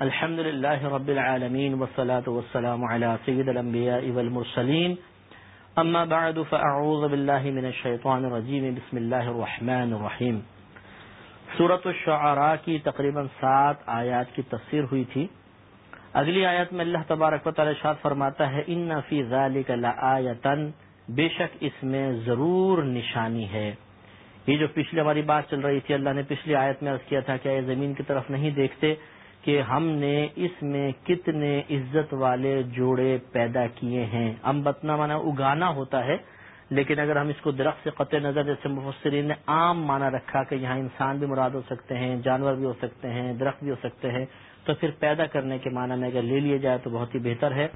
الحمد لله رب العالمين والصلاة والسلام على سيد الأنبياء والمرسلين أما بعد فأعوذ بالله من الشيطان الرجيم بسم الله الرحمن الرحيم سورة الشعراء کی تقریباً سات آیات کی تفسیر ہوئی تھی. اگلی آیت میں اللہ تبارک و تعالی شاد فرماتا ہے، ان فی ذلک لآیتن بے شک اس میں ضرور نشانی ہے. یہ جو پچھلی ہماری بات چل رہی تھی، اللہ نے پچھلی آیت میں عرض کیا تھا کہ یہ زمین کی طرف نہیں دیکھتے کہ ہم نے اس میں کتنے عزت والے جوڑے پیدا کیے ہیں۔ ام بتنا مانا اگانا ہوتا ہے، لیکن اگر ہم اس کو درخت سے قطع نظر، جیسے مفسرین نے عام مانا رکھا کہ یہاں انسان بھی مراد ہو سکتے ہیں، جانور بھی ہو سکتے ہیں، درخت بھی ہو سکتے ہیں، تو پھر پیدا کرنے کے معنی میں اگر لے لیا جائے تو بہت ہی بہتر ہے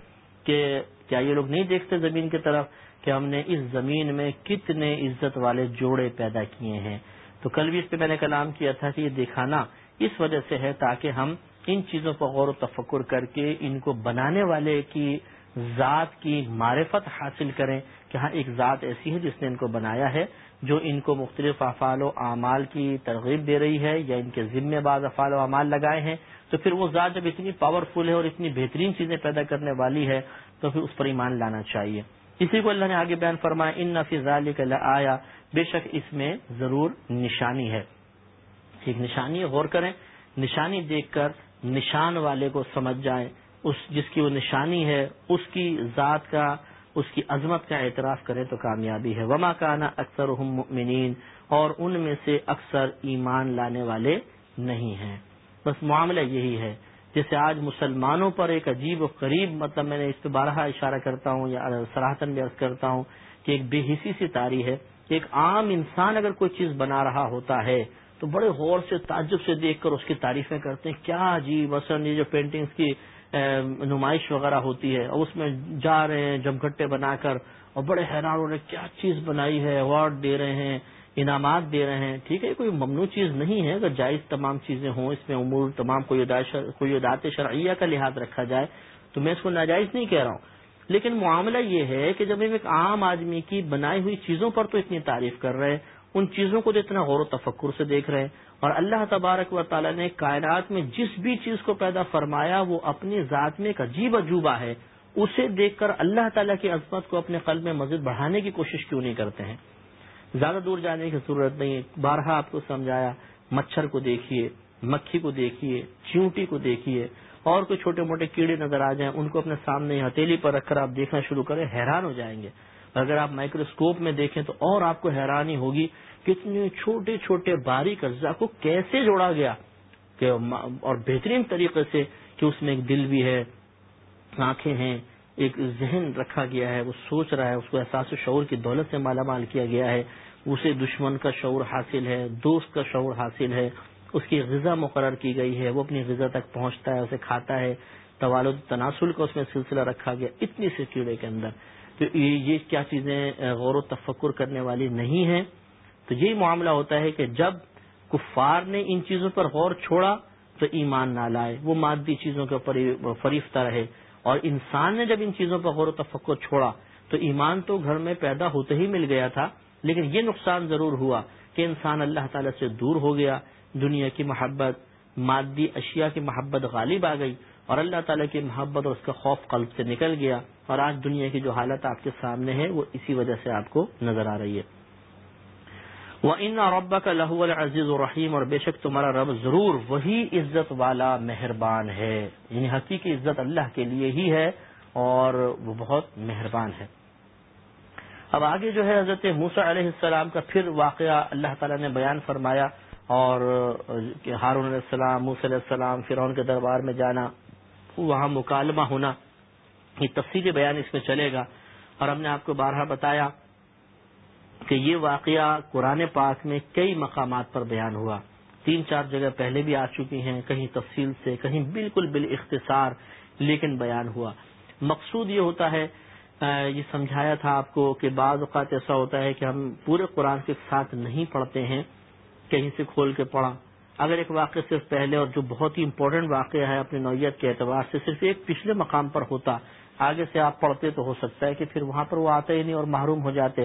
کہ کیا یہ لوگ نہیں دیکھتے زمین کی طرف کہ ہم نے اس زمین میں کتنے عزت والے جوڑے پیدا کیے ہیں۔ تو کل بھی اس پہ میں نے کلام کیا تھا کہ یہ دکھانا اس وجہ سے ہے تاکہ ہم ان چیزوں پر غور و تفکر کر کے ان کو بنانے والے کی ذات کی معرفت حاصل کریں کہ ہاں ایک ذات ایسی ہے جس نے ان کو بنایا ہے جو ان کو مختلف افعال و اعمال کی ترغیب دے رہی ہے یا ان کے ذمے بعض افعال و اعمال لگائے ہیں۔ تو پھر وہ ذات جب اتنی پاورفل ہے اور اتنی بہترین چیزیں پیدا کرنے والی ہے، تو پھر اس پر ایمان لانا چاہیے۔ اسی کو اللہ نے آگے بیان فرمایا، ان نفیز آیا بے شک اس میں ضرور نشانی ہے۔ ایک نشانی غور کریں۔ نشانی دیکھ کر نشان والے کو سمجھ جائیں، اس جس کی وہ نشانی ہے، اس کی ذات کا، اس کی عظمت کا اعتراف کریں تو کامیابی ہے۔ وما کانا اکثر مؤمنین اور ان میں سے اکثر ایمان لانے والے نہیں ہیں۔ بس معاملہ یہی ہے۔ جیسے آج مسلمانوں پر ایک عجیب و قریب مطلب میں نے اس پہ بارہ اشارہ کرتا ہوں یا سراہتن بھی عرض کرتا ہوں کہ ایک بے حسی سی تاری ہے۔ ایک عام انسان اگر کوئی چیز بنا رہا ہوتا ہے تو بڑے غور سے، تعجب سے دیکھ کر اس کی تعریفیں کرتے ہیں، کیا جی مثلاً یہ جو پینٹنگز کی نمائش وغیرہ ہوتی ہے، اور اس میں جا رہے ہیں جمگھٹے بنا کر، اور بڑے حیران ہو رہے کیا چیز بنائی ہے ایوارڈ دے رہے ہیں، انعامات دے رہے ہیں، ٹھیک ہے کوئی ممنوع چیز نہیں ہے۔ اگر جائز تمام چیزیں ہوں، اس میں امور تمام کوئی ادات شرعیہ کا لحاظ رکھا جائے، تو میں اس کو ناجائز نہیں کہہ رہا ہوں۔ لیکن معاملہ یہ ہے کہ جب ہم ایک عام آدمی کی بنائی ہوئی چیزوں پر تو اتنی تعریف کر رہے ہیں ان چیزوں کو اتنا غور و تفکر سے دیکھ رہے ہیں۔ اور اللہ تبارک و تعالیٰ نے کائنات میں جس بھی چیز کو پیدا فرمایا، وہ اپنی ذات میں ایک عجیب عجوبہ ہے۔ اسے دیکھ کر اللہ تعالیٰ کی عظمت کو اپنے قلب میں مزید بڑھانے کی کوشش کیوں نہیں کرتے ہیں؟ زیادہ دور جانے کی ضرورت نہیں ہے۔ بارہا آپ کو سمجھایا، مچھر کو دیکھیے، مکھی کو دیکھیے، چیونٹی کو دیکھیے۔ اور کوئی چھوٹے موٹے کیڑے نظر آ جائیں، ان کو اپنے سامنے ہتھیلی پر رکھ کر آپ دیکھنا شروع کریں، حیران ہو جائیں گے۔ اگر آپ مائکروسکوپ میں دیکھیں تو اور آپ کو حیرانی ہوگی کتنے چھوٹے چھوٹے باریک اجزاء کو کیسے جوڑا گیا کہ اور بہترین طریقے سے کہ اس میں ایک دل بھی ہے، آنکھیں ہیں، ایک ذہن رکھا گیا ہے، وہ سوچ رہا ہے، اس کو احساس و شعور کی دولت سے مالا مال کیا گیا ہے۔ اسے دشمن کا شعور حاصل ہے، دوست کا شعور حاصل ہے، اس کی غذا مقرر کی گئی ہے، وہ اپنی غذا تک پہنچتا ہے، اسے کھاتا ہے۔ توالد تناسل کا اس میں سلسلہ رکھا گیا، اتنی سے کیڑے کے اندر۔ تو یہ کیا چیزیں غور و تفکر کرنے والی نہیں ہیں۔ تو یہی معاملہ ہوتا ہے کہ جب کفار نے ان چیزوں پر غور چھوڑا تو ایمان نہ لائے، وہ مادی چیزوں کے اوپر فریفتہ رہے۔ اور انسان نے جب ان چیزوں پر غور و تفکر چھوڑا تو ایمان تو گھر میں پیدا ہوتے ہی مل گیا تھا، لیکن یہ نقصان ضرور ہوا کہ انسان اللہ تعالی سے دور ہو گیا، دنیا کی محبت، مادی اشیاء کی محبت غالب آ گئی۔ اور اللہ تعالیٰ کی محبت اور اس کا خوف قلب سے نکل گیا اور آج دنیا کی جو حالت آپ کے سامنے ہے وہ اسی وجہ سے آپ کو نظر آ رہی ہے۔ وہ ان ربا کا لہو العزیز الرحیم اور بے شک تمہارا رب ضرور وہی عزت والا مہربان ہے یعنی حقیقی عزت اللہ کے لیے ہی ہے اور وہ بہت مہربان ہے۔ اب آگے جو ہے حضرت موسا علیہ السلام کا پھر واقعہ اللہ تعالیٰ نے بیان فرمایا اور ہارون علیہ السلام موس علیہ السلام، فرعون کے دربار میں جانا۔ وہاں مکالمہ ہونا یہ تفصیلی بیان اس میں چلے گا اور ہم نے آپ کو بارہا بتایا کہ یہ واقعہ قرآن پاک میں کئی مقامات پر بیان ہوا۔ تین چار جگہ پہلے بھی آ چکی ہیں، کہیں تفصیل سے، کہیں بالکل بال اختصار لیکن بیان ہوا۔ مقصود یہ ہوتا ہے یہ سمجھایا تھا آپ کو کہ بعض اوقات ایسا ہوتا ہے کہ ہم پورے قرآن کے ساتھ نہیں پڑھتے ہیں، کہیں سے کھول کے پڑھا۔ اگر ایک واقعہ صرف پہلے اور جو بہت ہی امپورٹنٹ واقعہ ہے اپنی نوعیت کے اعتبار سے صرف ایک پچھلے مقام پر ہوتا، آگے سے آپ پڑھتے تو ہو سکتا ہے کہ پھر وہاں پر وہ آتے ہی نہیں اور محروم ہو جاتے۔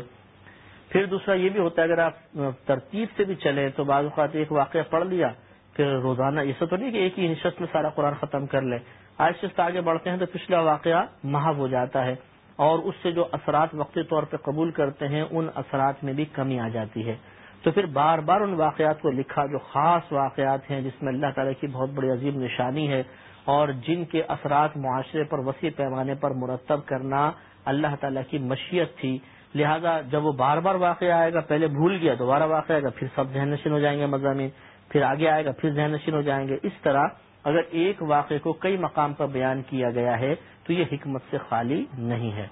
پھر دوسرا یہ بھی ہوتا ہے، اگر آپ ترتیب سے بھی چلیں تو بعض اوقات ایک واقعہ پڑھ لیا، پھر روزانہ ایسا تو نہیں کہ ایک ہی نشست میں سارا قرآن ختم کر لے۔ آہستہ آگے بڑھتے ہیں تو پچھلا واقعہ محو ہو جاتا ہے۔ اور اس سے جو اثرات وقتی طور پہ قبول کرتے ہیں، ان اثرات میں بھی کمی آ جاتی ہے۔ تو پھر بار بار ان واقعات کو لکھا جو خاص واقعات ہیں، جس میں اللہ تعالی کی بہت بڑی عظیم نشانی ہے اور جن کے اثرات معاشرے پر وسیع پیمانے پر مرتب کرنا اللہ تعالیٰ کی مشیت تھی۔ لہذا جب وہ بار بار واقع آئے گا، پہلے بھول گیا، دوبارہ واقع آئے گا، پھر سب ذہن نشین ہو جائیں گے مضامین، پھر آگے آئے گا، پھر ذہن نشین ہو جائیں گے۔ اس طرح اگر ایک واقعے کو کئی مقام پر بیان کیا گیا ہے، تو یہ حکمت سے خالی نہیں ہے۔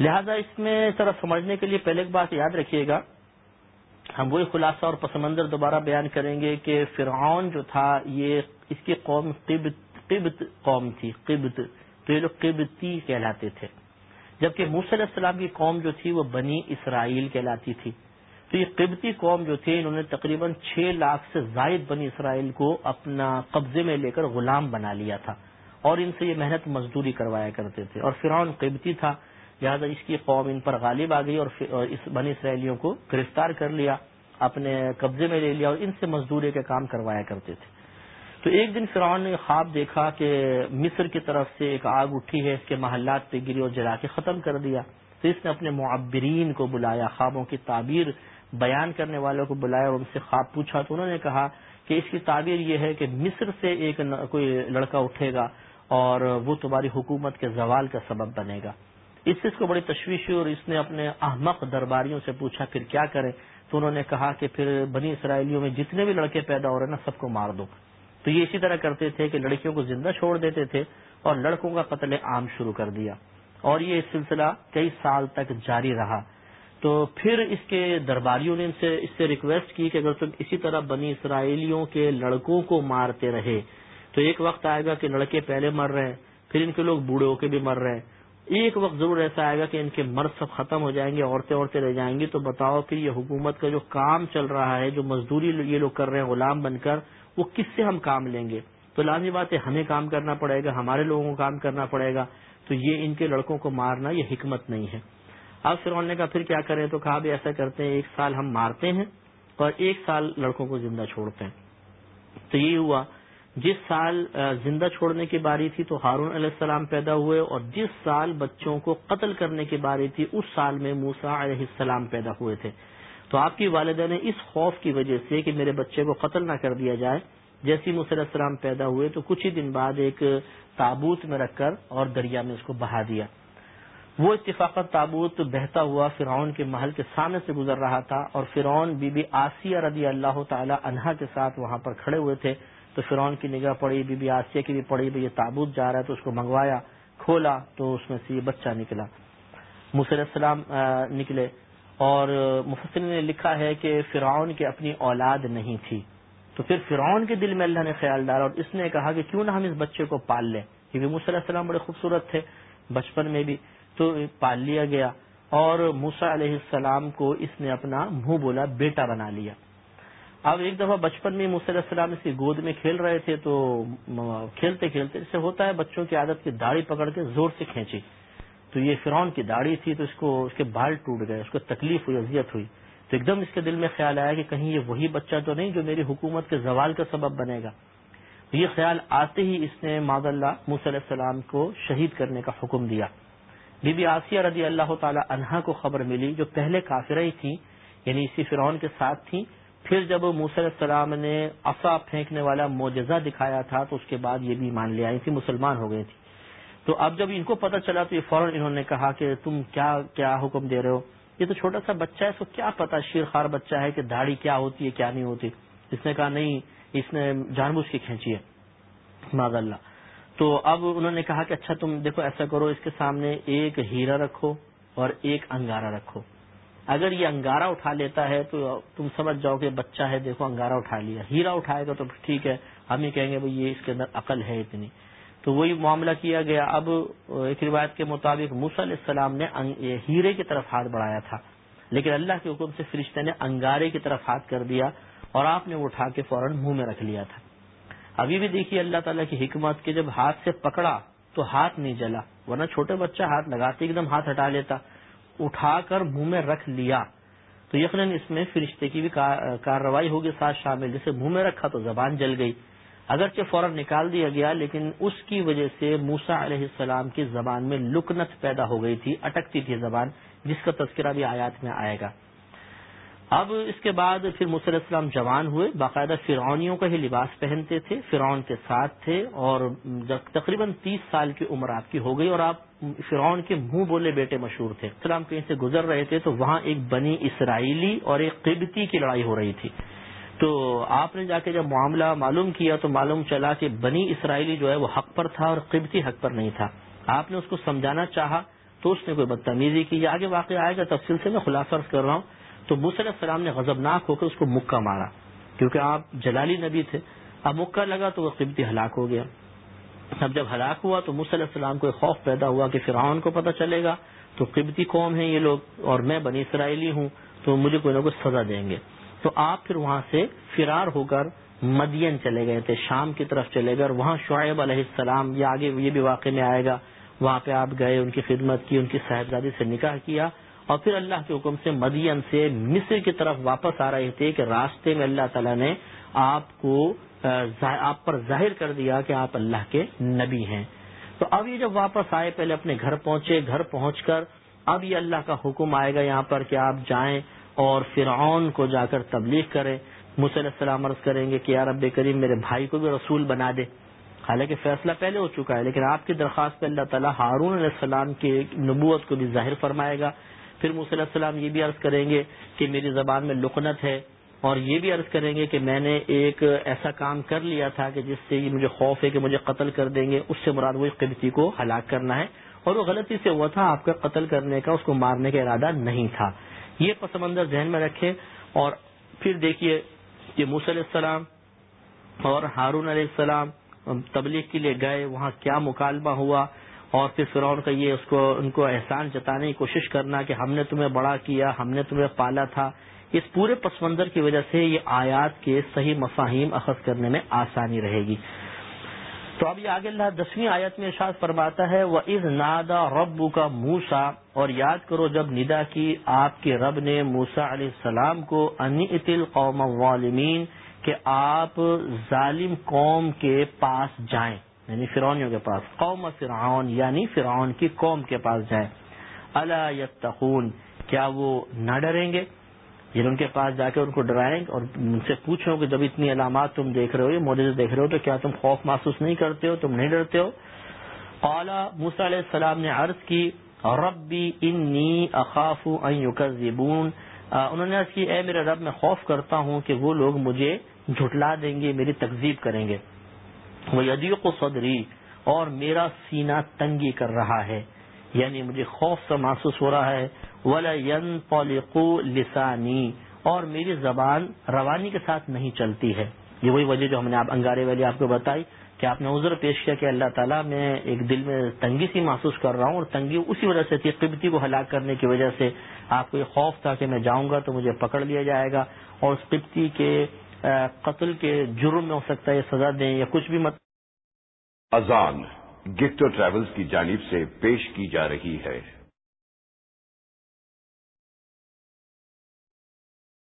لہذا اس میں طرح سمجھنے کے لیے پہلے ایک بات یاد رکھیے گا۔ ہم وہی خلاصہ اور پس منظر دوبارہ بیان کریں گے کہ فرعون جو تھا، یہ اس کی قوم قبط قبط قوم تھی، قبط، تو یہ لوگ قبطی کہلاتے تھے۔ جبکہ موسی علیہ السلام کی قوم جو تھی، وہ بنی اسرائیل کہلاتی تھی۔ تو یہ قبطی قوم جو تھی، انہوں نے تقریباً چھ لاکھ سے زائد بنی اسرائیل کو اپنا قبضے میں لے کر غلام بنا لیا تھا۔ اور ان سے یہ محنت مزدوری کروایا کرتے تھے۔ اور فرعون قبطی تھا لہٰذا اس کی قوم ان پر غالب آ گئی اور اس بنی اسرائیلیوں کو گرفتار کر لیا، اپنے قبضے میں لے لیا اور ان سے مزدوری کے کام کروایا کرتے تھے۔ تو ایک دن فرعون نے خواب دیکھا کہ مصر کی طرف سے ایک آگ اٹھی ہے، اس کے محلات پہ گری اور جلا کے ختم کر دیا۔ تو اس نے اپنے معبرین کو بلایا، خوابوں کی تعبیر بیان کرنے والوں کو بلایا اور ان سے خواب پوچھا۔ تو انہوں نے کہا کہ اس کی تعبیر یہ ہے کہ مصر سے ایک کوئی لڑکا اٹھے گا اور وہ تمہاری حکومت کے زوال کا سبب بنے گا۔ اس سے اس کو بڑی تشویش ہوئی اور اس نے اپنے احمق درباریوں سے پوچھا، پھر کیا کرے تو انہوں نے کہا کہ پھر بنی اسرائیلیوں میں جتنے بھی لڑکے پیدا ہو رہے ہیں نا، سب کو مار دو۔ تو یہ اسی طرح کرتے تھے کہ لڑکیوں کو زندہ چھوڑ دیتے تھے اور لڑکوں کا قتل عام شروع کر دیا۔ اور یہ سلسلہ کئی سال تک جاری رہا۔ تو پھر اس کے درباریوں نے ان سے، اس سے ریکویسٹ کی کہ اگر تم اسی طرح بنی اسرائیلیوں کے لڑکوں کو مارتے رہے، تو ایک وقت آئے گا کہ لڑکے پہلے مر رہے ہیں، پھر ان کے لوگ بوڑھے ہو کے بھی مر رہے ہیں۔ ایک وقت ضرور ایسا آئے گا کہ ان کے مرد سب ختم ہو جائیں گے، عورتیں عورتیں رہ جائیں گی۔ تو بتاؤ کہ یہ حکومت کا جو کام چل رہا ہے، جو مزدوری یہ لوگ کر رہے ہیں، غلام بن کر، وہ کس سے ہم کام لیں گے؟ تو لازمی بات ہے، ہمیں کام کرنا پڑے گا، ہمارے لوگوں کو کام کرنا پڑے گا۔ تو یہ ان کے لڑکوں کو مارنا یہ حکمت نہیں ہے۔ اب فرعون نے کہا، پھر کیا کریں؟ تو کہا بھی ایسا کرتے ہیں، ایک سال ہم مارتے ہیں اور ایک سال لڑکوں کو زندہ چھوڑتے ہیں۔ تو یہ ہوا۔ جس سال زندہ چھوڑنے کی باری تھی تو ہارون علیہ السلام پیدا ہوئے اور جس سال بچوں کو قتل کرنے کی باری تھی، اس سال میں موسا علیہ السلام پیدا ہوئے تھے۔ تو آپ کی والدہ نے اس خوف کی وجہ سے کہ میرے بچے کو قتل نہ کر دیا جائے، جیسی علیہ السلام پیدا ہوئے تو کچھ ہی دن بعد ایک تابوت میں رکھ کر اور دریا میں اس کو بہا دیا۔ وہ اتفاقت تابوت بہتا ہوا فرعون کے محل کے سامنے سے گزر رہا تھا اور فرعون بی بی آسیہ رضی اللہ تعالی عنہا کے ساتھ وہاں پر کھڑے ہوئے تھے۔ تو فرعون کی نگاہ پڑی، بی بی آسیہ کی بھی پڑی یہ تابوت جا رہا ہے تو اس کو منگوایا، کھولا تو اس میں سے یہ بچہ نکلا۔ علیہ السلام نکلے۔ اور مفسر نے لکھا ہے کہ فرعون کی اپنی اولاد نہیں تھی۔ تو پھر فرعون کے دل میں اللہ نے خیال ڈالا اور اس نے کہا کہ کیوں نہ ہم اس بچے کو پال لیں؟ کیونکہ علیہ السلام بڑے خوبصورت تھے، بچپن میں بھی تو پال لیا گیا۔ اور موسا علیہ السلام کو اس نے اپنا منہ بولا، بیٹا بنا لیا۔ اب ایک دفعہ بچپن میں علیہ السلام اس کی گود میں کھیل رہے تھے تو کھیلتے کھیلتے اس سے ہوتا ہے بچوں کی عادت کی داڑھی پکڑ کے زور سے کھینچی۔ تو یہ فرعون کی داڑھی تھی تو اس کو، اس کے بال ٹوٹ گئے، اس کو تکلیف ہوئی، اذیت ہوئی۔ تو ایک دم اس کے دل میں خیال آیا کہ کہیں یہ وہی بچہ تو نہیں جو میری حکومت کے زوال کا سبب بنے گا۔ یہ خیال آتے ہی اس نے ماد اللہ موسی علیہ السلام کو شہید کرنے کا حکم دیا۔ بی بی آسیہ رضی اللہ تعالی عنہا کو خبر ملی جو پہلے کافرہ ہی تھیں یعنی اسی فرعون کے ساتھ تھیں پھر جب علیہ السلام نے افا پھینکنے والا معجزہ دکھایا تھا تو اس کے بعد یہ بھی مان لے آئی تھی، مسلمان ہو گئی تھی۔ تو اب جب ان کو پتہ چلا تو یہ فوراً انہوں نے کہا کہ تم کیا کیا حکم دے رہے ہو؟ یہ تو چھوٹا سا بچہ ہے، اس کو کیا پتا شیر خار بچہ ہے کہ داڑھی کیا ہوتی ہے، کیا نہیں ہوتی۔ اس نے کہا نہیں، اس نے جان بوجھ کی کھینچی ہے۔ ماض اللہ تو اب انہوں نے کہا کہ اچھا تم دیکھو، ایسا کرو، اس کے سامنے ایک ہیرا رکھو اور ایک انگارا رکھو۔ اگر یہ انگارا اٹھا لیتا ہے تو تم سمجھ جاؤ کہ بچہ ہے، دیکھو انگارا اٹھا لیا۔ ہیرا اٹھائے گا تو ٹھیک ہے۔ ہم یہ کہیں گے بھائی یہ اس کے اندر عقل ہے اتنی۔ تو وہی معاملہ کیا گیا۔ اب ایک روایت کے مطابق موسیٰ علیہ السلام نے ہیرے کی طرف ہاتھ بڑھایا تھا۔ لیکن اللہ کے حکم سے فرشتے نے انگارے کی طرف ہاتھ کر دیا اور آپ نے وہ اٹھا کے فوراً منہ میں رکھ لیا تھا۔ ابھی بھی دیکھیے اللہ تعالیٰ کی حکمت کہ جب ہاتھ سے پکڑا تو ہاتھ نہیں جلا، ورنہ چھوٹے بچہ ہاتھ لگاتے ایک دم ہاتھ ہٹا لیتا۔ اٹھا کر منہ میں رکھ لیا تو یقیناً اس میں فرشتے کی بھی کارروائی ہوگی ساتھ شامل۔ جیسے منہ میں رکھا تو زبان جل گئی۔ اگرچہ فوراً نکال دیا گیا، لیکن اس کی وجہ سے موسا علیہ السلام کی زبان میں لکنت پیدا ہو گئی تھی، اٹکتی تھی زبان، جس کا تذکرہ بھی آیات میں آئے گا۔ اب اس کے بعد پھر علیہ السلام جوان ہوئے۔ باقاعدہ فرعونیوں کا ہی لباس پہنتے تھے، فرعون کے ساتھ تھے اور تقریباً تیس سال کی عمر آپ کی ہو گئی اور آپ فرعون کے منہ بولے بیٹے مشہور تھے۔ اسلام کہیں سے گزر رہے تھے تو وہاں ایک بنی اسرائیلی اور ایک قبطی کی لڑائی ہو رہی تھی۔ تو آپ نے جا کے جب معاملہ معلوم کیا تو معلوم چلا کہ بنی اسرائیلی جو ہے وہ حق پر تھا اور قبطی حق پر نہیں تھا۔ آپ نے اس کو سمجھانا چاہا تو اس نے کوئی بدتمیزی کی۔ آگے واقع آئے گا تفصیل سے میں خلاصہ کر رہا ہوں۔ تو علیہ السلام نے غضبناک ہو کر اس کو مکہ مارا۔ کیونکہ آپ جلالی نبی تھے۔ اب مکہ لگا تو وہ قبطی ہلاک ہو گیا۔ اب جب ہلاک ہوا تو علیہ السلام کو خوف پیدا ہوا کہ فرعون کو پتہ چلے گا، تو قبطی قوم ہے یہ لوگ اور میں بنی اسرائیلی ہوں، تو مجھے کوئی نہ کوئی سزا دیں گے۔ تو آپ پھر وہاں سے فرار ہو کر مدین چلے گئے تھے، شام کی طرف چلے گئے اور وہاں شعیب علیہ السلام یا آگے یہ بھی واقع میں آئے گا۔ وہاں پہ آپ گئے، ان کی خدمت کی، ان کی صاحبزادی سے نکاح کیا اور پھر اللہ کے حکم سے مدین سے مصر کی طرف واپس آ رہے تھے کہ راستے میں اللہ تعالیٰ نے آپ کو آپ پر ظاہر کر دیا کہ آپ اللہ کے نبی ہیں۔ تو اب یہ جب واپس آئے، پہلے اپنے گھر پہنچے، گھر پہنچ کر اب یہ اللہ کا حکم آئے گا یہاں پر کہ آپ جائیں اور فرعون کو جا کر تبلیغ کریں۔ علیہ السلام عرض کریں گے کہ یار رب کریم میرے بھائی کو بھی رسول بنا دے۔ حالانکہ فیصلہ پہلے ہو چکا ہے، لیکن آپ کی درخواست پہ اللہ تعالیٰ ہارون علیہ السلام کی نبوت کو بھی ظاہر فرمائے گا۔ پھر علیہ السلام یہ بھی عرض کریں گے کہ میری زبان میں لکنت ہے۔ اور یہ بھی عرض کریں گے کہ میں نے ایک ایسا کام کر لیا تھا کہ جس سے یہ مجھے خوف ہے کہ مجھے قتل کر دیں گے، اس سے مراد وہ قبطی کو ہلاک کرنا ہے۔ اور وہ غلطی سے ہوا تھا، آپ کا قتل کرنے کا، اس کو مارنے کا ارادہ نہیں تھا۔ یہ پس منظر ذہن میں رکھے اور پھر دیکھیے کہ علیہ السلام اور ہارون علیہ السلام تبلیغ کے لیے گئے، وہاں کیا مکالمہ ہوا۔ اور پھر فرعون کا یہ اس کو، ان کو احسان جتانے کی کوشش کرنا کہ ہم نے تمہیں بڑا کیا، ہم نے تمہیں پالا تھا۔ اس پورے پس منظر کی وجہ سے یہ آیات کے صحیح مفاہیم اخذ کرنے میں آسانی رہے گی۔ تو اب یہ آگے اللہ دسویں آیت میں ارشاد فرماتا ہے وہ از نادا ربو کا موسا اور یاد کرو جب ندا کی آپ کے رب نے موسا علیہ السلام کو انی اتل قوم والمین کہ آپ ظالم قوم کے پاس جائیں یعنی فرونیوں کے پاس، قوم فرعون یعنی فرعون کی قوم کے پاس جائیں۔ اللہ یتقون کیا وہ نہ ڈریں گے؟ یعنی ان کے پاس جا کے ان کو ڈرائیں اور ان سے پوچھو کہ جب اتنی علامات تم دیکھ رہے ہو، یہ موجود دیکھ رہے ہو، تو کیا تم خوف محسوس نہیں کرتے ہو؟ تم نہیں ڈرتے ہو؟ اعلیٰ موسیٰ علیہ السلام نے عرض کی، ربی انی اخاف یکذبون۔ انہوں نے عرض کی، اے میرے رب، میں خوف کرتا ہوں کہ وہ لوگ مجھے جھٹلا دیں گے، میری تکذیب کریں گے۔ وہ یدیق و صدری، اور میرا سینہ تنگی کر رہا ہے یعنی مجھے خوف سا محسوس ہو رہا ہے۔ ولا ین لسانی اور میری زبان روانی کے ساتھ نہیں چلتی ہے۔ یہ وہی وجہ جو ہم نے آپ انگارے والی آپ کو بتائی کہ آپ نے عذر پیش کیا کہ اللہ تعالیٰ میں ایک دل میں تنگی سی محسوس کر رہا ہوں اور تنگی اسی وجہ سے تھی، قبطی کو ہلاک کرنے کی وجہ سے۔ آپ کو یہ خوف تھا کہ میں جاؤں گا تو مجھے پکڑ لیا جائے گا۔ اور اس قبطی کے قتل کے جرم میں ہو سکتا ہے، یہ سزا دیں یا کچھ بھی مت۔ اذان گفٹ ٹریولز کی جانب سے پیش کی جا رہی ہے۔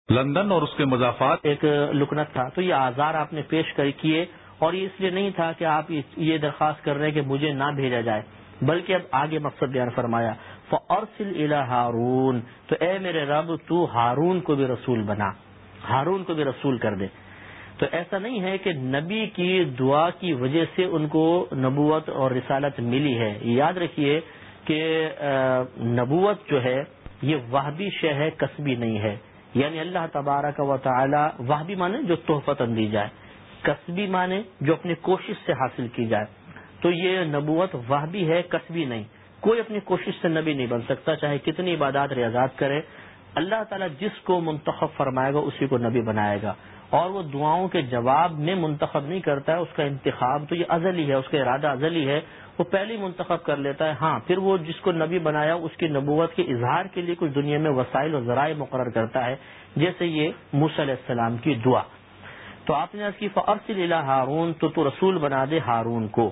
لندن اور اس کے مضافات ایک لکنت تھا۔ تو یہ آزار آپ نے پیش کر کیے اور یہ اس لیے نہیں تھا کہ آپ یہ درخواست کر رہے ہیں کہ مجھے نہ بھیجا جائے، بلکہ اب آگے مقصد بیان فرمایا فارسل الى ہارون۔ تو اے میرے رب، تو ہارون کو بھی رسول بنا، ہارون کو بھی رسول کر دے۔ تو ایسا نہیں ہے کہ نبی کی دعا کی وجہ سے ان کو نبوت اور رسالت ملی ہے۔ یاد رکھیے کہ نبوت جو ہے، یہ وحبی شہ ہے، کسبی نہیں ہے۔ یعنی اللہ تبارہ کا و تعالی وحبی مانے جو تحفت دی جائے، کسبی مانے جو اپنی کوشش سے حاصل کی جائے۔ تو یہ نبوت وحبی ہے، کسبی نہیں۔ کوئی اپنی کوشش سے نبی نہیں بن سکتا، چاہے کتنی عبادات ریاضات کرے۔ اللہ تعالیٰ جس کو منتخب فرمائے گا، اسی کو نبی بنائے گا۔ اور وہ دعاؤں کے جواب میں منتخب نہیں کرتا ہے اس کا انتخاب تو یہ ازلی ہے، اس کا ارادہ ازلی ہے۔ وہ پہلے منتخب کر لیتا ہے۔ ہاں پھر وہ جس کو نبی بنایا، اس کی نبوت کے اظہار کے لیے کچھ دنیا میں وسائل و ذرائع مقرر کرتا ہے، جیسے یہ علیہ السلام کی دعا۔ تو آپ نے اس کی فصل ہارون، تو تو رسول بنا دے ہارون کو۔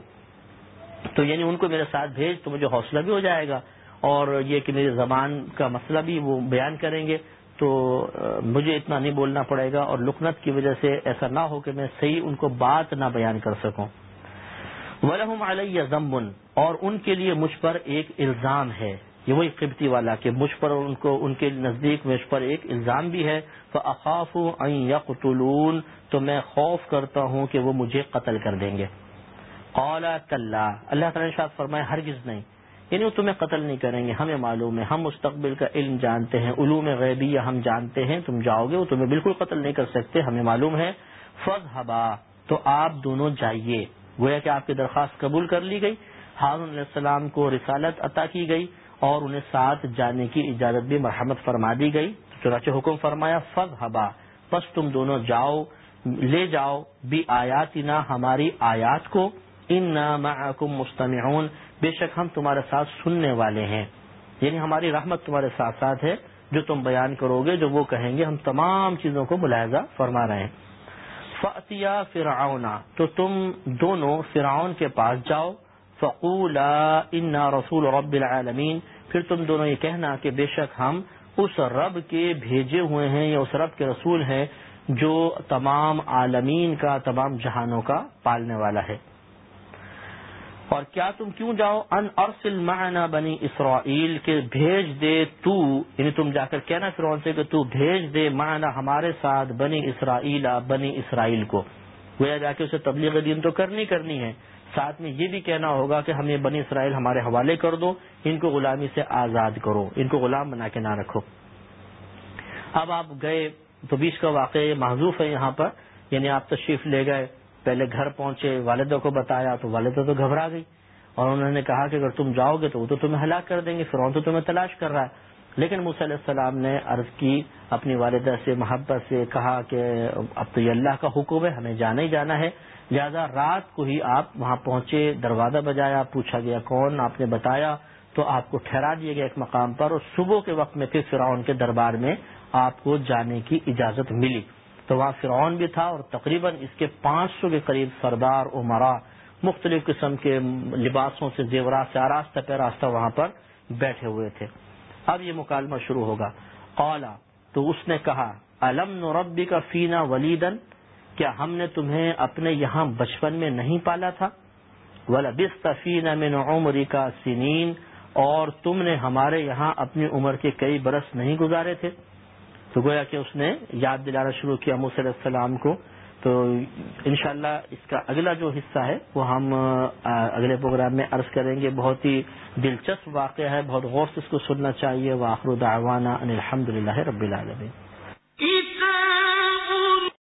تو یعنی ان کو میرے ساتھ بھیج، تو مجھے حوصلہ بھی ہو جائے گا۔ اور یہ کہ میری زبان کا مسئلہ بھی وہ بیان کریں گے، تو مجھے اتنا نہیں بولنا پڑے گا اور لکنت کی وجہ سے ایسا نہ ہو کہ میں صحیح ان کو بات نہ بیان کر سکوں۔ ولحم علیہ ضمن اور ان کے لیے مجھ پر ایک الزام ہے۔ یہ وہی قبطی والا کہ مجھ پر ان کو، ان کے نزدیک مجھ پر ایک الزام بھی ہے۔ تو اقاف یقتلون تو میں خوف کرتا ہوں کہ وہ مجھے قتل کر دیں گے۔ اولا اللہ تعالیٰ نے شاید فرمائے ہرگز نہیں۔ یعنی وہ تمہیں قتل نہیں کریں گے، ہمیں معلوم ہے، ہم مستقبل کا علم جانتے ہیں، علوم غیبی ہم جانتے ہیں، تم جاؤ گے، وہ تمہیں بالکل قتل نہیں کر سکتے، ہمیں معلوم ہے۔ فض ہبا تو آپ دونوں جائیے۔ گویا کہ آپ کی درخواست قبول کر لی گئی۔ ہارون علیہ السلام کو رسالت عطا کی گئی اور انہیں ساتھ جانے کی اجازت بھی مرحمت فرما دی گئی۔ چنانچہ حکم فرمایا، فض ہبا بس تم دونوں جاؤ، لے جاؤ بھی آیات ہماری آیات کو۔ ان معکم مستمعون، بے شک ہم تمہارے ساتھ سننے والے ہیں۔ یعنی ہماری رحمت تمہارے ساتھ ساتھ ہے، جو تم بیان کرو گے، جو وہ کہیں گے، ہم تمام چیزوں کو ملاحظہ فرما رہے ہیں۔ فتیا فرعونا تو تم دونوں فرعون کے پاس جاؤ. فقولا انا رسول رب العالمین. پھر تم دونوں یہ کہنا کہ بے شک ہم اس رب کے بھیجے ہوئے ہیں یا اس رب کے رسول ہیں جو تمام عالمین کا، تمام جہانوں کا پالنے والا ہے. اور کیا تم کیوں جاؤ؟ ان ارسل معنا بنی اسرائیل کے بھیج دے تو یعنی تم جا کر کہنا فرعون سے کہ تو بھیج دے معنا ہمارے ساتھ بنی اسرائیل بنی اسرائیل کو۔ گویا جا کے اسے تبلیغ دین تو کرنی کرنی ہے۔ ساتھ میں یہ بھی کہنا ہوگا کہ ہمیں بنی اسرائیل ہمارے حوالے کر دو، ان کو غلامی سے آزاد کرو، ان کو غلام بنا کے نہ رکھو۔ اب آپ گئے تو بیچ کا واقعہ محضوف ہے یہاں پر یعنی آپ تشریف لے گئے۔ پہلے گھر پہنچے، والدہ کو بتایا تو والدہ تو گھبرا گئی اور انہوں نے کہا کہ اگر تم جاؤ گے تو وہ تو تمہیں ہلاک کر دیں گے، فرعون تو تمہیں تلاش کر رہا ہے۔ لیکن موسی علیہ السلام نے عرض کی، اپنی والدہ سے، محبت سے کہا کہ اب تو یہ اللہ کا حکم ہے، ہمیں جانا ہی جانا ہے۔ لہذا رات کو ہی آپ وہاں پہنچے، دروازہ بجایا، پوچھا گیا، کون؟ آپ نے بتایا تو آپ کو ٹھہرا دیا گیا ایک مقام پر اور صبح کے وقت میں پھر فرعون کے دربار میں آپ کو جانے کی اجازت ملی۔ تو وہاں فرعون بھی تھا اور تقریباً اس کے پانچ سو کے قریب سردار، عمرا، مختلف قسم کے لباسوں سے زیورات سے آراستہ پیراستہ وہاں پر بیٹھے ہوئے تھے۔ اب یہ مکالمہ شروع ہوگا۔ قالا تو اس نے کہا علم نربی کا فینا ولیدن؟ کیا ہم نے تمہیں اپنے یہاں بچپن میں نہیں پالا تھا؟ ولا بس تفین من عمری کا سنین، اور تم نے ہمارے یہاں اپنی عمر کے کئی برس نہیں گزارے تھے؟ تو گویا کہ اس نے یاد دلانا شروع کیا علیہ السلام کو۔ تو انشاءاللہ اس کا اگلا جو حصہ ہے، وہ ہم اگلے پروگرام میں عرض کریں گے۔ بہت ہی دلچسپ واقعہ ہے، بہت غور سے اس کو سننا چاہیے۔ واخر دعوانا ان الحمد للہ رب العالمین۔